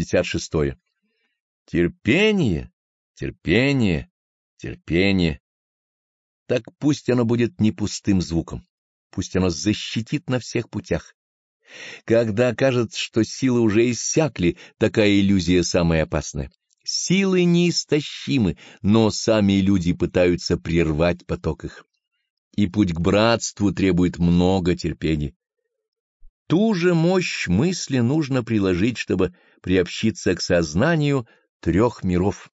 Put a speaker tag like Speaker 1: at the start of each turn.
Speaker 1: 56. Терпение, терпение, терпение. Так пусть оно будет не пустым звуком, пусть оно защитит на всех путях. Когда кажется, что силы уже иссякли, такая иллюзия самая опасная. Силы неистощимы, но сами люди пытаются прервать поток их. И путь к братству требует много терпения. Ту же мощь мысли нужно приложить, чтобы приобщиться к сознанию трех миров